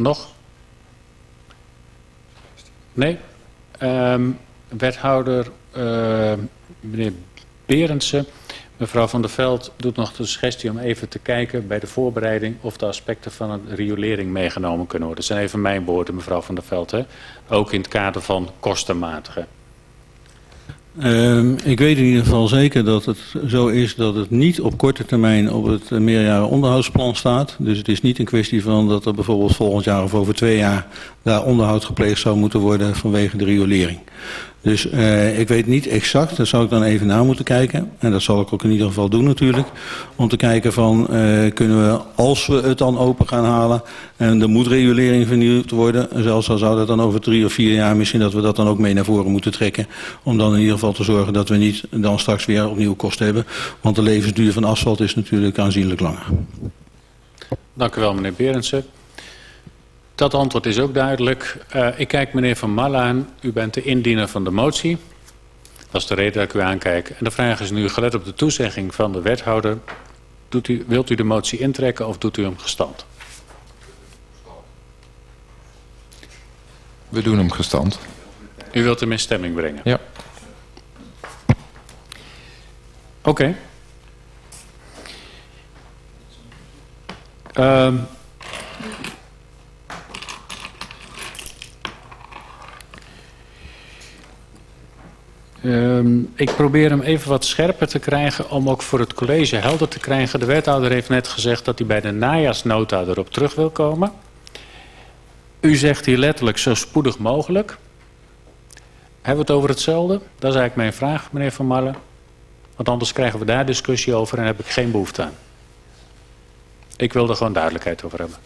Nog? Nee? Ehm, wethouder eh, meneer Berendsen. Mevrouw Van der Veld doet nog de suggestie om even te kijken bij de voorbereiding of de aspecten van een riolering meegenomen kunnen worden. Dat zijn even mijn woorden, mevrouw Van der Veld. Hè? Ook in het kader van kostenmatigen. Uh, ik weet in ieder geval zeker dat het zo is dat het niet op korte termijn op het meerjaren onderhoudsplan staat. Dus het is niet een kwestie van dat er bijvoorbeeld volgend jaar of over twee jaar daar onderhoud gepleegd zou moeten worden vanwege de riolering. Dus uh, ik weet niet exact, daar zou ik dan even naar moeten kijken. En dat zal ik ook in ieder geval doen natuurlijk. Om te kijken van, uh, kunnen we, als we het dan open gaan halen... en er moet regulering vernieuwd worden... zelfs al zou dat dan over drie of vier jaar misschien... dat we dat dan ook mee naar voren moeten trekken. Om dan in ieder geval te zorgen dat we niet dan straks weer opnieuw kosten hebben. Want de levensduur van asfalt is natuurlijk aanzienlijk langer. Dank u wel, meneer Berendsen. Dat antwoord is ook duidelijk. Uh, ik kijk meneer Van Malle aan. U bent de indiener van de motie. Dat is de reden dat ik u aankijk. En de vraag is nu, gelet op de toezegging van de wethouder... Doet u, wilt u de motie intrekken of doet u hem gestand? We doen hem gestand. U wilt hem in stemming brengen? Ja. Oké. Okay. Um, Um, ik probeer hem even wat scherper te krijgen om ook voor het college helder te krijgen. De wethouder heeft net gezegd dat hij bij de najaarsnota erop terug wil komen. U zegt hier letterlijk zo spoedig mogelijk. Hebben we het over hetzelfde? Dat is eigenlijk mijn vraag, meneer Van Marlen. Want anders krijgen we daar discussie over en heb ik geen behoefte aan. Ik wil er gewoon duidelijkheid over hebben.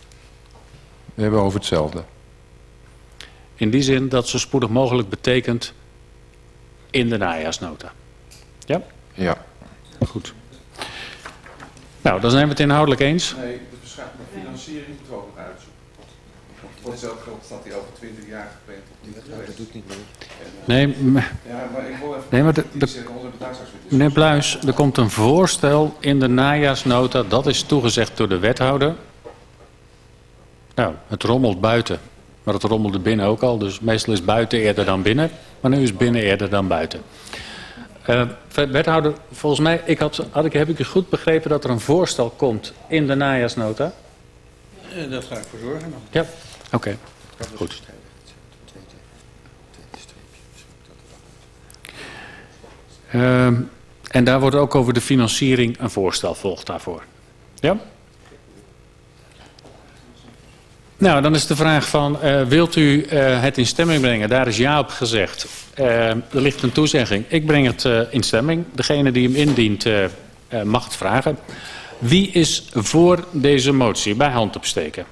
We hebben over hetzelfde. In die zin dat zo spoedig mogelijk betekent in de najaarsnota. Ja? Ja. Goed. Nou, dan zijn we het inhoudelijk eens. Nee, de financiering moeten we ook nog uitzoeken. Voor hetzelfde geld staat hij over 20 jaar gepland op. Dat doet niet meer. Nee, ja, maar ik wil even... Nee, maar de, de, meneer Bluis, er komt een voorstel in de najaarsnota. Dat is toegezegd door de wethouder. Nou, het rommelt buiten. Maar het rommelde binnen ook al. Dus meestal is buiten eerder dan binnen. Maar nu is binnen eerder dan buiten. Uh, wethouder, volgens mij ik had, had ik, heb ik u goed begrepen dat er een voorstel komt in de najaarsnota? Uh, dat ga ik voor zorgen. Dan. Ja, oké. Okay. Goed. Uh, en daar wordt ook over de financiering een voorstel volgt daarvoor. Ja? Nou, dan is de vraag van, uh, wilt u uh, het in stemming brengen? Daar is ja op gezegd. Uh, er ligt een toezegging. Ik breng het in stemming. Degene die hem indient mag het vragen. Wie is voor deze motie? Bij hand opsteken.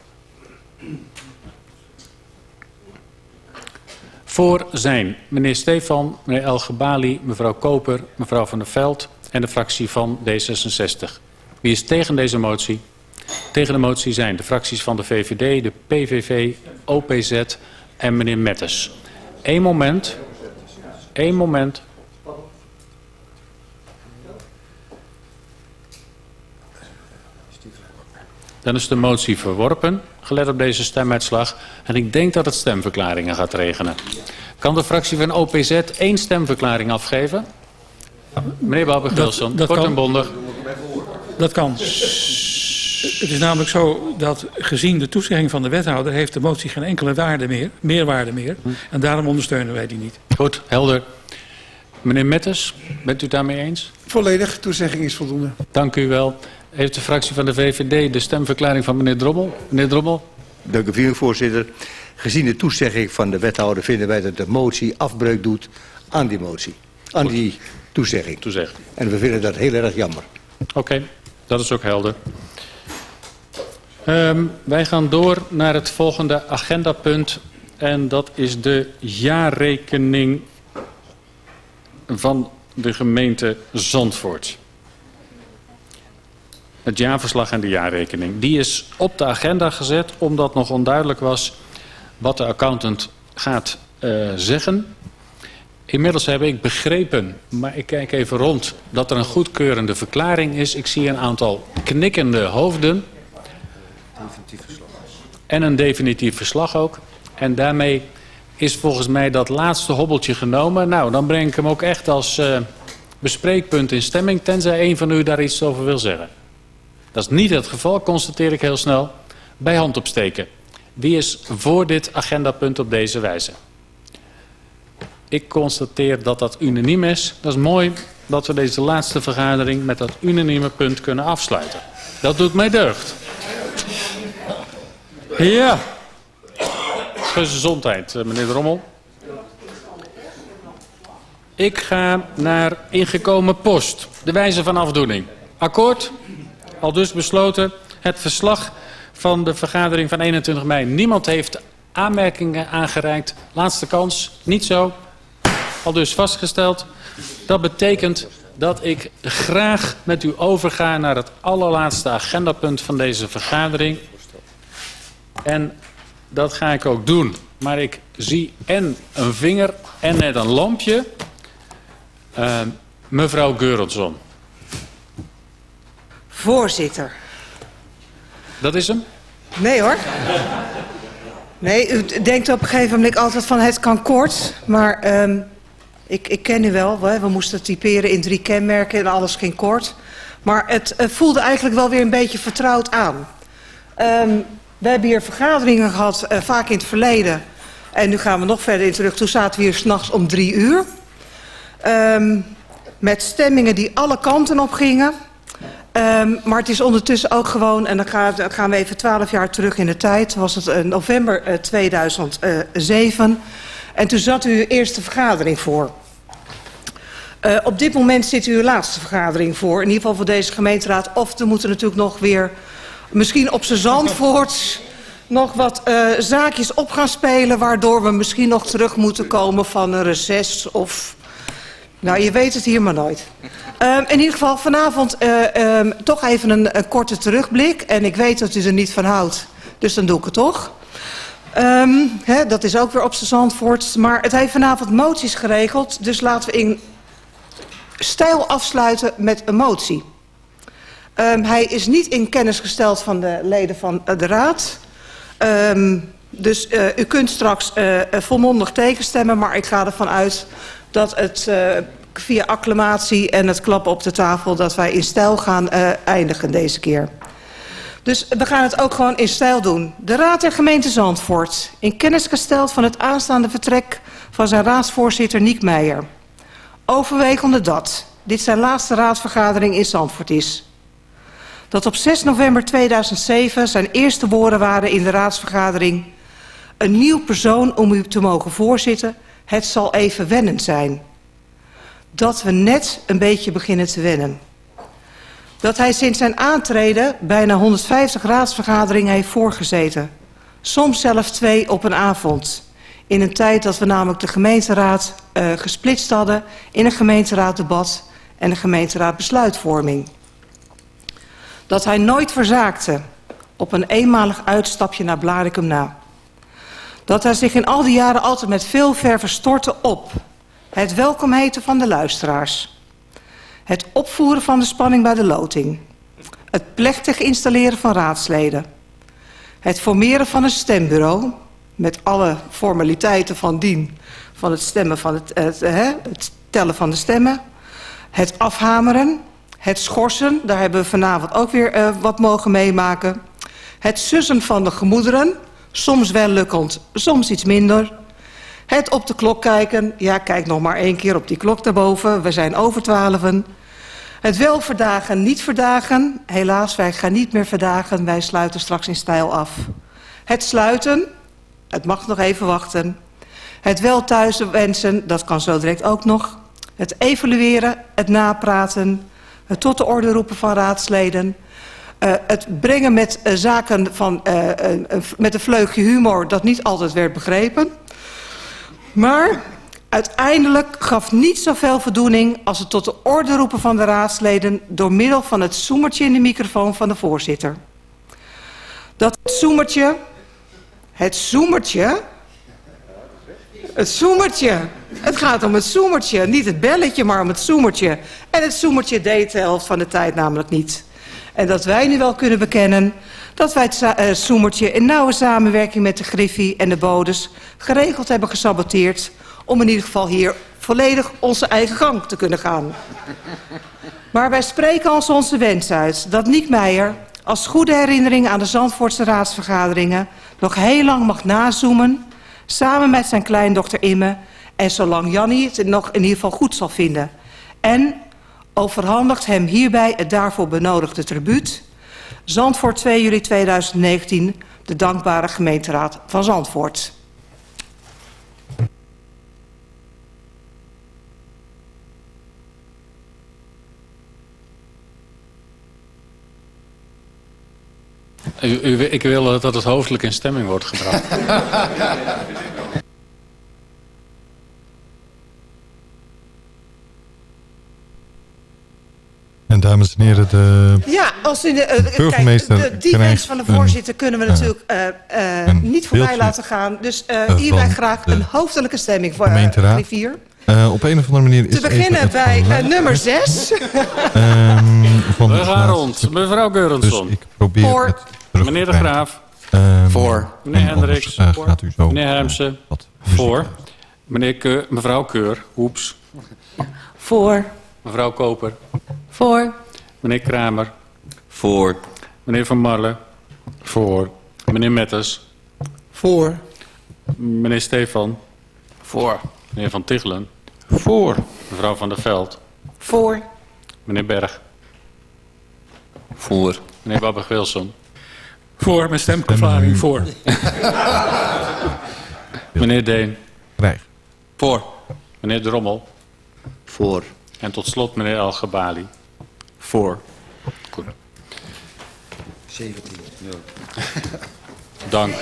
Voor zijn meneer Stefan, meneer El Gebali, mevrouw Koper, mevrouw Van der Veld en de fractie van D66. Wie is tegen deze motie? Tegen de motie zijn de fracties van de VVD, de PVV, OPZ en meneer Mettes. Eén moment. Eén moment. Dan is de motie verworpen, gelet op deze stemuitslag. En ik denk dat het stemverklaringen gaat regenen. Kan de fractie van OPZ één stemverklaring afgeven? Meneer Babber-Gilson, kort en bondig. Dat kan. Het is namelijk zo dat gezien de toezegging van de wethouder... heeft de motie geen enkele waarde meer, meerwaarde meer. En daarom ondersteunen wij die niet. Goed, helder. Meneer Metters, bent u daarmee eens? Volledig, toezegging is voldoende. Dank u wel. Heeft de fractie van de VVD de stemverklaring van meneer Drommel? Meneer Drommel? Dank u voorzitter. Gezien de toezegging van de wethouder vinden wij dat de motie afbreuk doet aan die motie. Aan Goed. die toezegging. toezegging. En we vinden dat heel erg jammer. Oké, okay, dat is ook helder. Um, wij gaan door naar het volgende agendapunt. En dat is de jaarrekening van de gemeente Zandvoort. Het jaarverslag en de jaarrekening. Die is op de agenda gezet omdat nog onduidelijk was wat de accountant gaat uh, zeggen. Inmiddels heb ik begrepen, maar ik kijk even rond, dat er een goedkeurende verklaring is. Ik zie een aantal knikkende hoofden. En een definitief verslag ook. En daarmee is volgens mij dat laatste hobbeltje genomen. Nou, dan breng ik hem ook echt als uh, bespreekpunt in stemming... tenzij een van u daar iets over wil zeggen. Dat is niet het geval, constateer ik heel snel. Bij hand opsteken. Wie is voor dit agendapunt op deze wijze? Ik constateer dat dat unaniem is. Dat is mooi dat we deze laatste vergadering met dat unanieme punt kunnen afsluiten. Dat doet mij deugd. Ja. Gezondheid, eh, meneer Rommel. Ik ga naar ingekomen post. De wijze van afdoening. Akkoord? Al dus besloten het verslag van de vergadering van 21 mei. Niemand heeft aanmerkingen aangereikt. Laatste kans. Niet zo. Al dus vastgesteld. Dat betekent dat ik graag met u overga naar het allerlaatste agendapunt van deze vergadering. En dat ga ik ook doen. Maar ik zie en een vinger en net een lampje. Uh, mevrouw Geurelsson. Voorzitter. Dat is hem? Nee hoor. Nee, u denkt op een gegeven moment altijd van het kan kort. Maar um, ik, ik ken u wel. We moesten typeren in drie kenmerken en alles ging kort. Maar het uh, voelde eigenlijk wel weer een beetje vertrouwd aan. Um, we hebben hier vergaderingen gehad, uh, vaak in het verleden. En nu gaan we nog verder in terug. Toen zaten we hier s'nachts om drie uur. Um, met stemmingen die alle kanten op gingen. Um, maar het is ondertussen ook gewoon, en dan gaan, we even twaalf jaar terug in de tijd. Was het uh, november uh, 2007. En toen zat u uw eerste vergadering voor. Uh, op dit moment zit u uw laatste vergadering voor. In ieder geval voor deze gemeenteraad. Of er moeten natuurlijk nog weer misschien op zijn Zandvoort nog wat uh, zaakjes op gaan spelen... waardoor we misschien nog terug moeten komen van een reces of... Nou, je weet het hier maar nooit. Um, in ieder geval vanavond uh, um, toch even een, een, korte terugblik. En ik weet dat u er niet van houdt, dus dan doe ik het toch. Um, hè, dat is ook weer op zijn Zandvoort. Maar het heeft vanavond moties geregeld. Dus laten we in stijl afsluiten met een motie. Um, hij is niet in kennis gesteld van de leden van de raad. Um, dus uh, u kunt straks uh, volmondig tegenstemmen, maar ik ga ervan uit dat het uh, via acclamatie en het klappen op de tafel... dat wij in stijl gaan eindigen deze keer. Dus we gaan het ook gewoon in stijl doen. De Raad der Gemeente Zandvoort, in kennis gesteld van het aanstaande vertrek van zijn raadsvoorzitter Niek Meijer. Overwegende dat dit zijn laatste raadsvergadering in Zandvoort is dat op 6 november 2007 zijn eerste woorden waren in de raadsvergadering... een nieuw persoon om u te mogen voorzitten, het zal even wennen zijn. Dat we net een beetje beginnen te wennen. Dat hij sinds zijn aantreden bijna 150 raadsvergaderingen heeft voorgezeten. Soms zelfs twee op een avond. In een tijd dat we namelijk de gemeenteraad uh, gesplitst hadden... in een gemeenteraaddebat en een gemeenteraadbesluitvorming dat hij nooit verzaakte op een eenmalig uitstapje naar Blarikum na. Dat hij zich in al die jaren altijd met veel verve stortte op het welkom heten van de luisteraars. Het opvoeren van de spanning bij de loting. Het plechtig installeren van raadsleden. Het formeren van een stembureau met alle formaliteiten van dien van het stemmen van het, het, het, het tellen van de stemmen. Het afhameren het schorsen, daar hebben we vanavond ook weer uh, wat mogen meemaken. Het sussen van de gemoederen, soms wel lukkend, soms iets minder. Het op de klok kijken, ja kijk nog maar één keer op die klok daarboven, we zijn over twaalfen. Het wel verdagen, niet verdagen, helaas wij gaan niet meer verdagen, wij sluiten straks in stijl af. Het sluiten, het mag nog even wachten. Het wel thuis wensen, dat kan zo direct ook nog. Het evalueren, het napraten, het tot de orde roepen van raadsleden. Uh, het brengen met uh, zaken van, uh, met een vleugje humor dat niet altijd werd begrepen. Maar uiteindelijk gaf niet zoveel voldoening als het tot de orde roepen van de raadsleden... door middel van het zoemertje in de microfoon van de voorzitter. Dat zoemertje, het zoemertje het zoemertje. Het gaat om het zoemertje. Niet het belletje, maar om het zoemertje. En het zoemertje deed de helft van de tijd namelijk niet. En dat wij nu wel kunnen bekennen... dat wij het za- eh, in nauwe samenwerking met de Griffie en de Bodes geregeld hebben gesaboteerd om in ieder geval hier volledig onze eigen gang te kunnen gaan. Maar wij spreken als onze wens uit dat Niek Meijer als goede herinnering aan de Zandvoortse raadsvergaderingen nog heel lang mag nazoomen samen met zijn kleindochter Imme en zolang Jannie het nog in ieder geval goed zal vinden. En overhandigt hem hierbij het daarvoor benodigde tribuut. Zandvoort 2 juli 2019, de dankbare gemeenteraad van Zandvoort. U, u- ik wil dat het hoofdelijk in stemming wordt gebracht. En dames en heren, de... Ja, als u de, eh, kijk, de, die wens van de een, voorzitter kunnen we eh, natuurlijk eh, eh, niet voorbij beeldje, laten gaan. Dus eh, eh, hierbij graag een hoofdelijke stemming voor eh, gemeenteraad. Rivier. eh, op een of andere manier is Te beginnen bij nummer 6. ehm, van We de gaan rond. Mevrouw Dus Geurensson. ik probeer Voor. het terug Meneer de. Graaf. Ehm, Voor. Meneer Hendricks. Voor. gaat u zo Meneer Hermsen. Voor. Meneer Keur, mevrouw Keur. Oeps. Voor. Mevrouw Koper. Voor. Meneer Kramer. Voor. Meneer Van Marle. Voor. Meneer Metters. Voor. Meneer Stefan. Voor. Meneer Van Tichelen. Voor. Mevrouw Van der Veld. Voor. Meneer Berg. Voor. Meneer Babbig Wilson. Voor mijn stemverklaring. Voor. Meneer Deen. Krijg. Voor. Meneer Drommel. Voor. En tot slot meneer El Gabali. Voor. Goed. 17. Dank.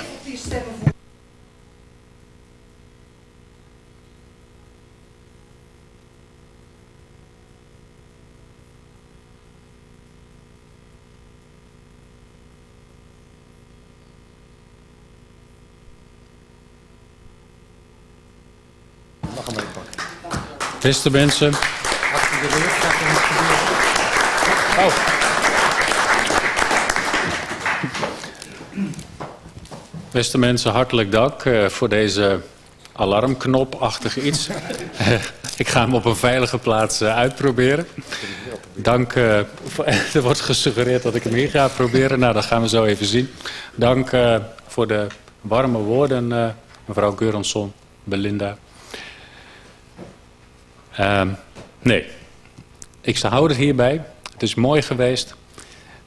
Beste mensen. Beste mensen, hartelijk dank eh, voor deze alarmknopachtige iets. Ik ga hem op een veilige plaats eh, uitproberen. Dank, eh, er wordt gesuggereerd dat ik hem hier ga proberen. Nou, dat gaan we zo even zien. Dank voor de warme woorden, mevrouw Geurensson, Belinda. Ehm, nee, ik hou het hierbij. Het is mooi geweest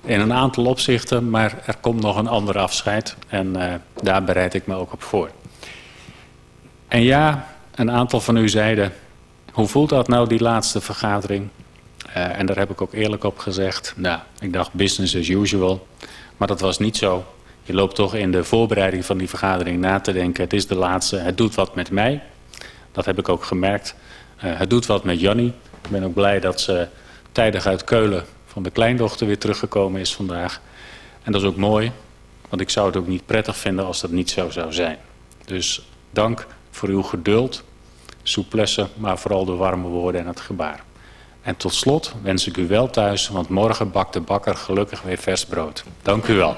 in een aantal opzichten, maar er komt nog een ander afscheid. En eh, daar bereid ik me ook op voor. En ja, een aantal van u zeiden, hoe voelt dat nou, die laatste vergadering? Eh, en daar heb ik ook eerlijk op gezegd, nou, ik dacht business as usual. Maar dat was niet zo. Je loopt toch in de voorbereiding van die vergadering na te denken, het is de laatste, het doet wat met mij. Dat heb ik ook gemerkt. Eh, het doet wat met Jannie. Ik ben ook blij dat ze tijdig uit Keulen van de kleindochter weer teruggekomen is vandaag. En dat is ook mooi, want ik zou het ook niet prettig vinden als dat niet zo zou zijn. Dus dank voor uw geduld, souplesse, maar vooral de warme woorden en het gebaar. En tot slot wens ik u wel thuis, want morgen bakt de bakker gelukkig weer vers brood. Dank u wel.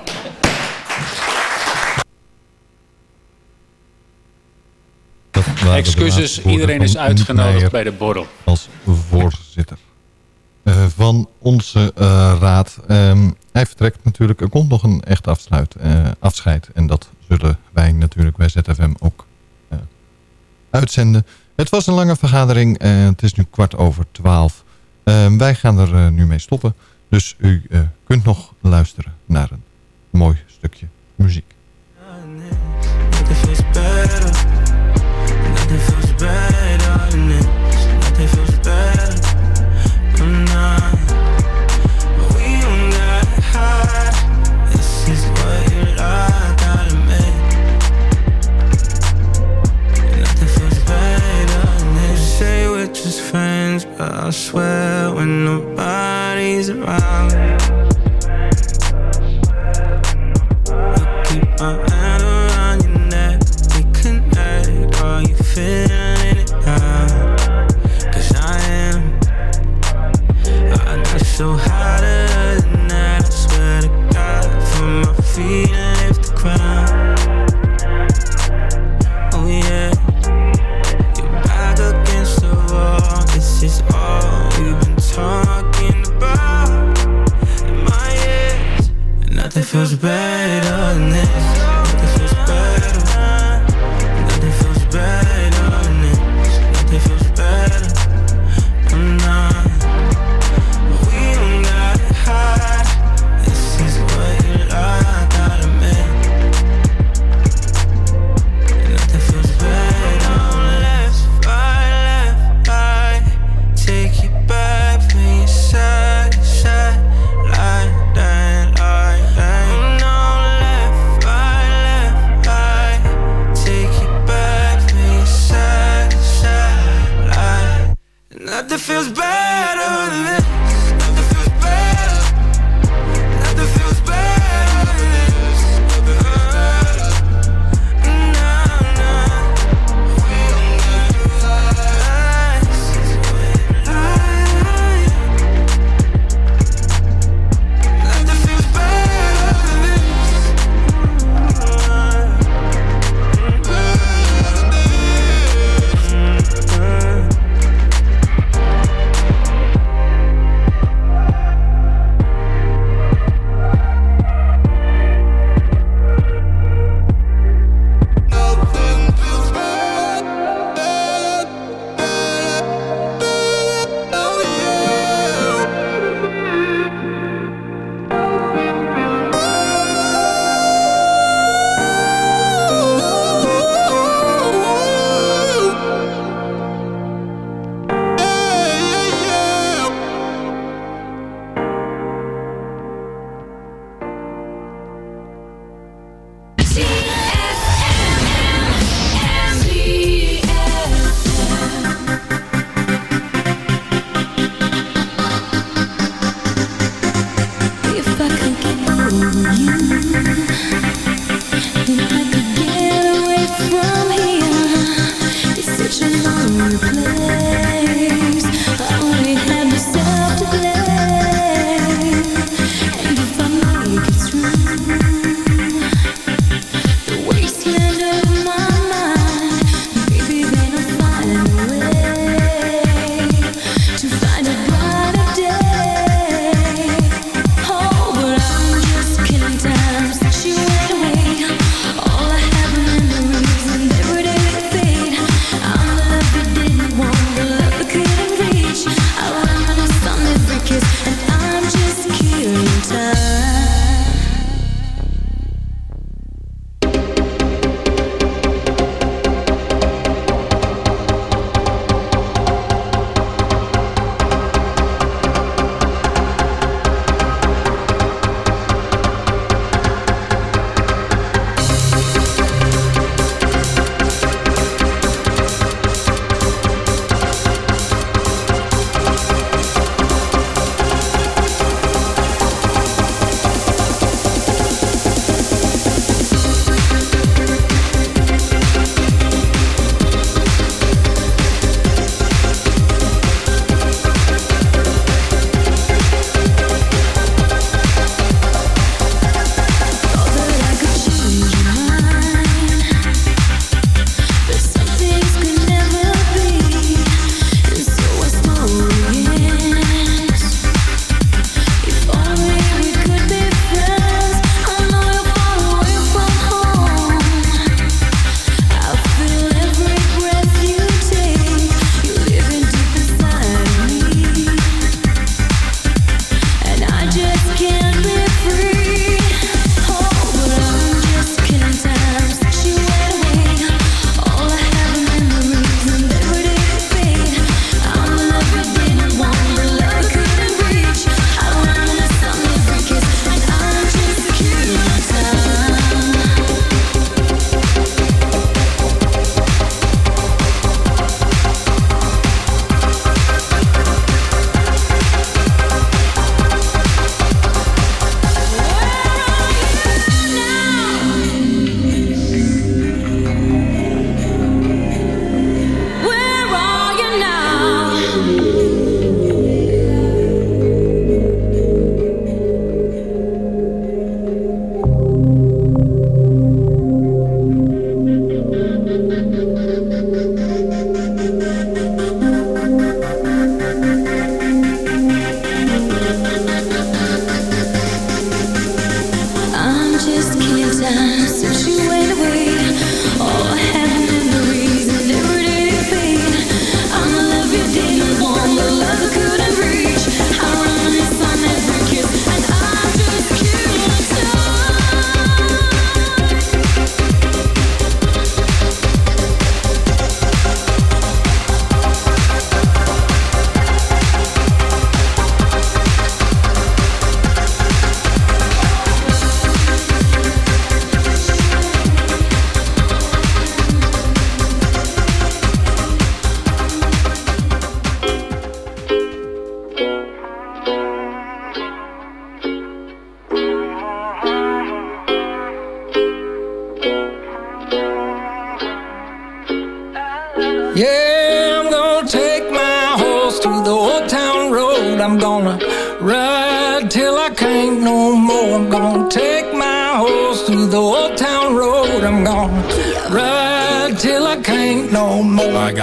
Excuses, iedereen is uitgenodigd bij de borrel. Als voorzitter van onze eh, raad. Ehm, hij vertrekt natuurlijk. Er komt nog een echt afsluit, eh, afscheid. En dat zullen wij natuurlijk bij ZFM ook eh, uitzenden. Het was een lange vergadering. eh, het is nu kwart over twaalf. Ehm, wij gaan er eh, nu mee stoppen. Dus u eh, kunt nog luisteren naar een mooi stukje muziek. Friends, but I swear when nobody's around. I keep my hand around your neck. We connect. Are you feeling it I am. I got so hotter than that. I swear to God, from my feet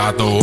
gato.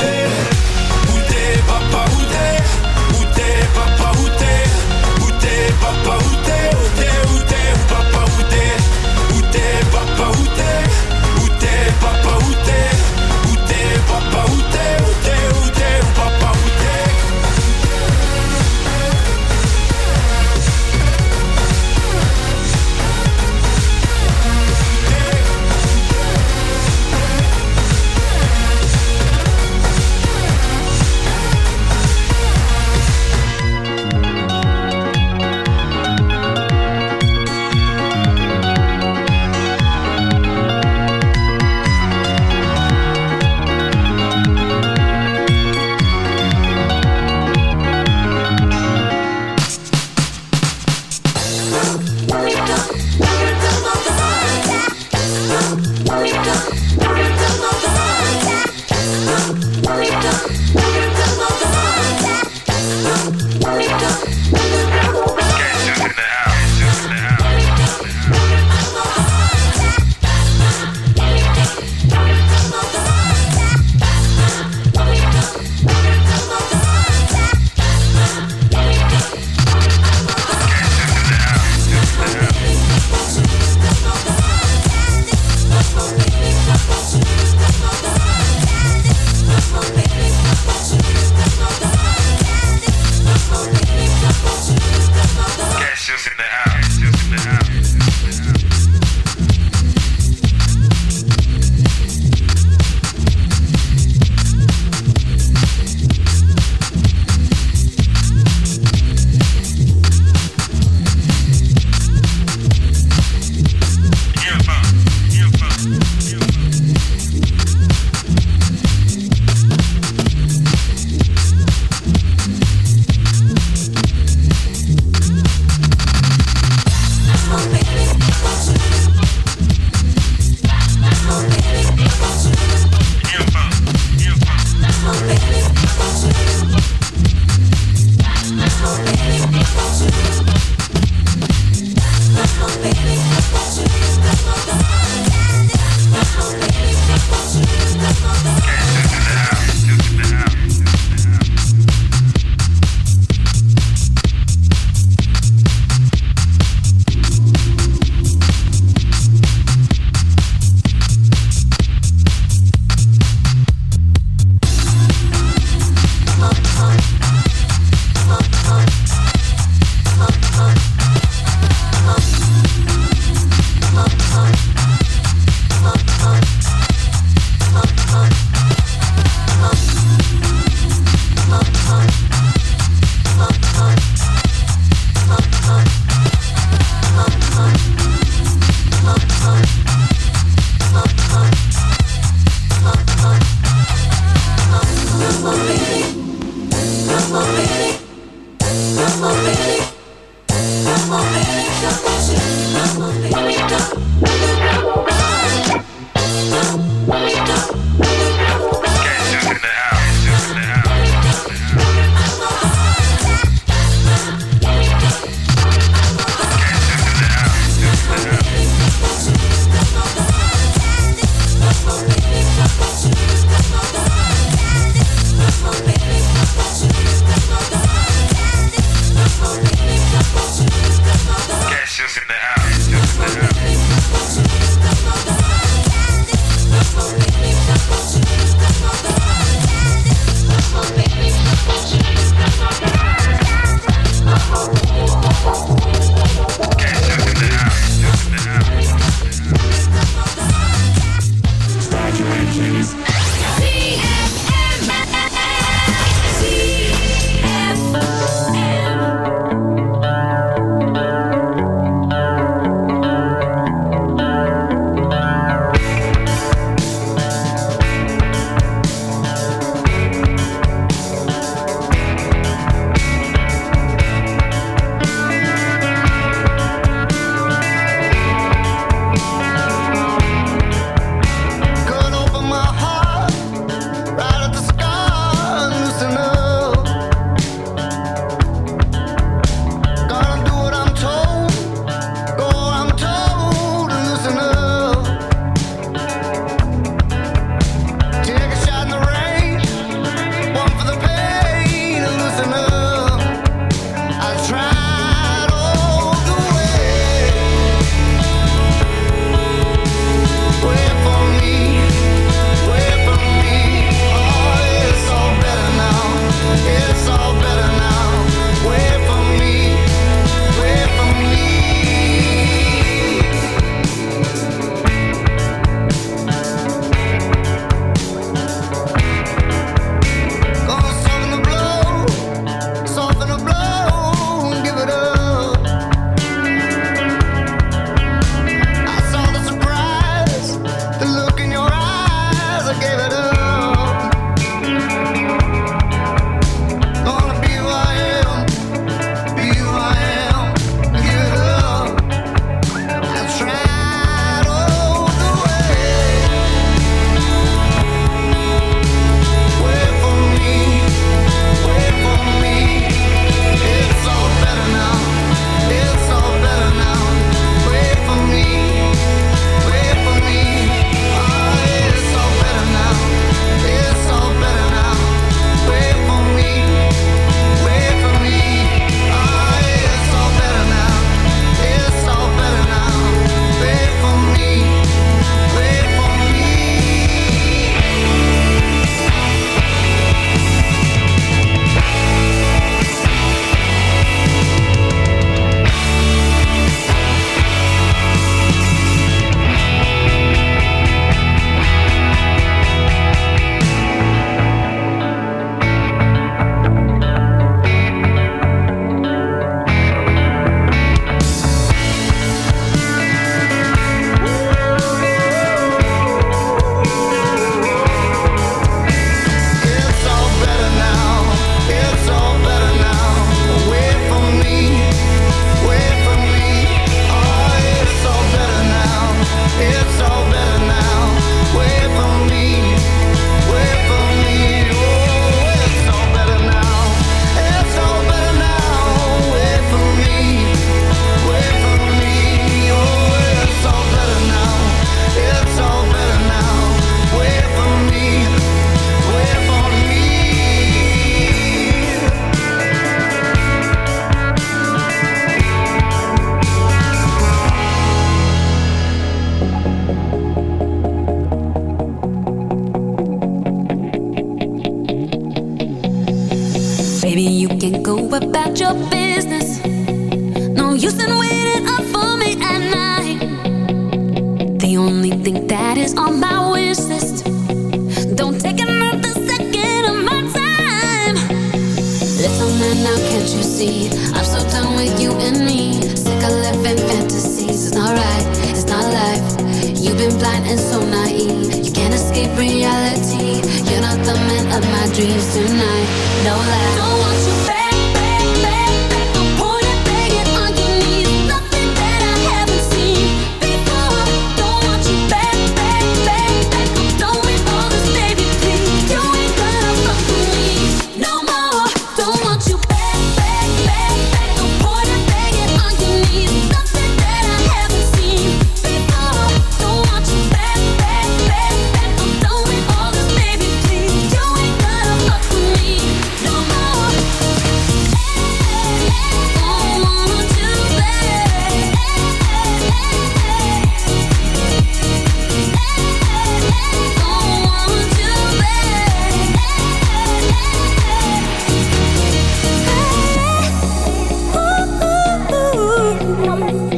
宝贝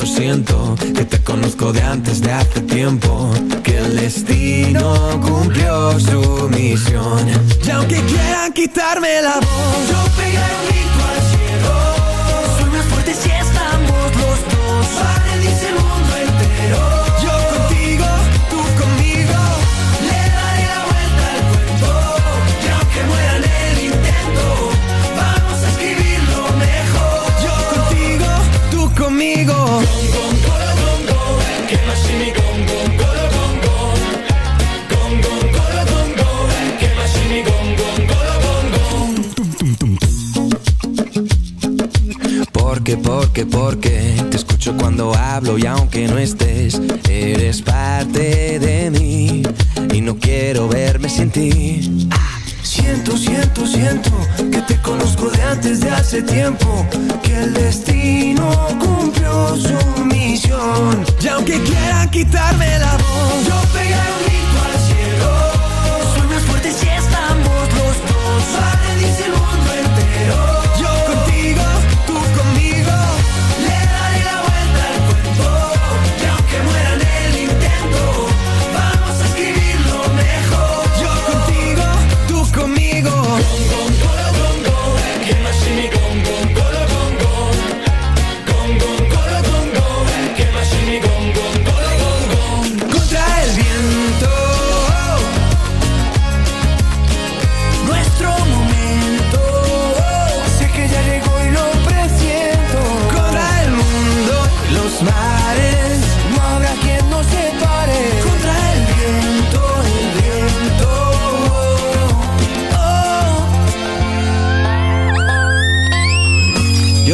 siento, siento que te conozco de antes de hace tiempo. Que el destino cumplió su misión. Y aunque quieran quitarme la voz, yo pegaré un grito al cielo. Soy más fuerte si estamos los dos. Para el mundo entero. Porque, porque, porque te escucho cuando hablo y aunque no estés, eres parte de mí y no quiero verme sin ti. Siento, siento, siento que te conozco de antes de hace tiempo, que el destino cumplió su misión. Y aunque quieran quitarme la voz, yo pegaré un grito al cielo. Soy más fuerte si estamos los dos.